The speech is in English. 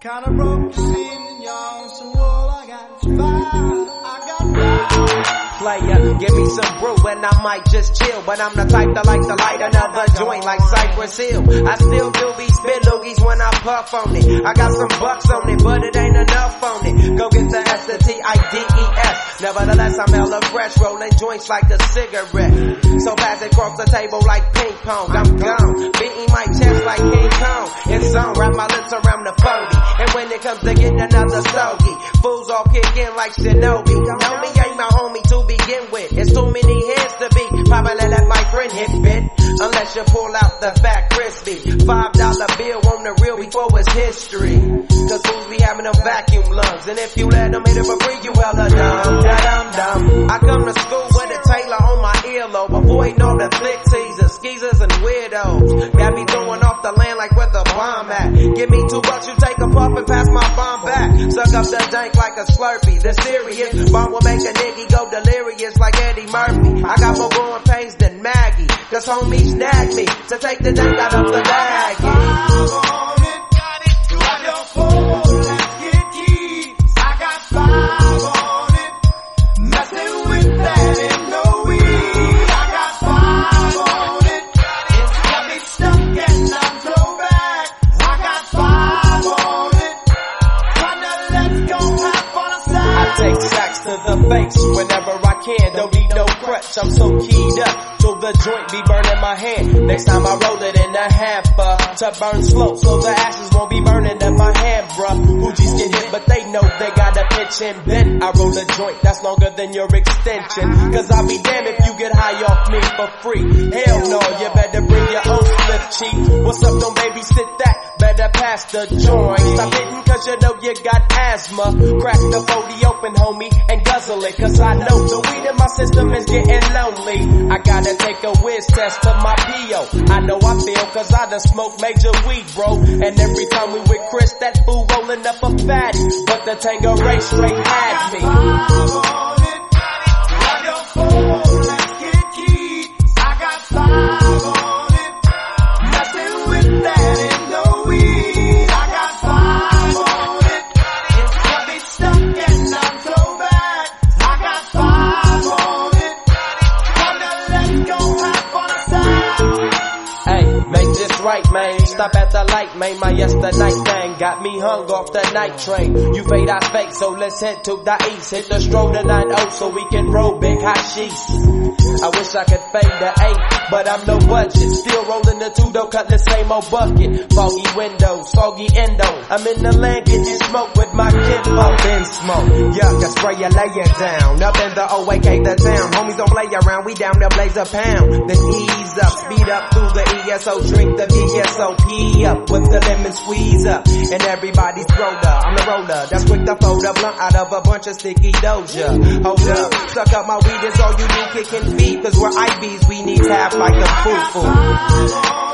Kinda broke the scene, y'all. So all I got is fire. I got fire. Player, give me some brew and I might just chill. But I'm the type that like to light another joint like Cypress Hill. I still do be spit loogies when I puff on it. I got some bucks on it, but it ain't enough on it. Go get the S T I D E S. Nevertheless, I'm hella fresh, rolling joints like a cigarette. So pass it across the table like ping pong. I'm gone, beating my chest like King Kong. And on, wrap my lips around the 40. When it comes to getting another stogie, fools all kick in like Shinobi. Know me ain't my homie to begin with. It's too many hands to be. Probably let my friend hit bit. Unless you pull out the fat crispy. Five dollar bill on the real before it's history. Cause fools be having them vacuum lungs. And if you let them hit it for free, you hella dumb. Da dum dum. I come to school with a Taylor on my earlobe. Avoiding all the flick teasers, skeezers and weirdos. Got me throwing off the land like where the bomb at. Give me two bucks, puff and pass my bomb back. Suck up the dank like a slurpee. The serious bomb will make a nigga go delirious like Eddie Murphy. I got more growing pains than Maggie. Cause homies snagged me to take the dank out of the bag. Can. Don't need no crutch, I'm so keyed up. till the joint be burning my hand. Next time I roll it in a hamper to burn slow, so the ashes won't be burning in my hand, bruh. Hoogies get hit, but they know they got a pitch and bend. I roll a joint that's longer than your extension. Cause I'll be damned if you get high off me for free. Hell no, you better bring your own slip cheek. What's up, don't babysit that? Better pass the joint. Stop hitting cause you know you got asthma. Crack the 40 open, homie, and guzzle it. Cause I know the weed in my system is getting lonely. I gotta take a whiz test of my PO. I know I feel cause I done smoked major weed, bro. And every time we with Chris, that fool rolling up a fatty. But the Tanqueray straight had me. Right, man. Stop at the light, man. My yesterday thing got me hung off the night train. You fade, I fake, so let's head to the east. Hit the stroll to 9 so we can roll big hot sheets. I wish I could fade the eight, but I'm no budget. Still rolling the two though, cut the same old bucket. Foggy window, foggy endo. I'm in the land getting smoke with my kinfolk. Been smoke, yuck, I spray you, lay it down. Up in the OAK, the town. Homies don't play around, we down there blaze a pound. Then ease up, speed up through the ESO, drink the VSOP up with the lemon squeeze up. And everybody's roller, I'm the roller. That's quick to fold a blunt out of a bunch of sticky doja. Hold up, suck up my weed is all you do, kicking feet. Cause we're IBs, we need tap like a foo-foo.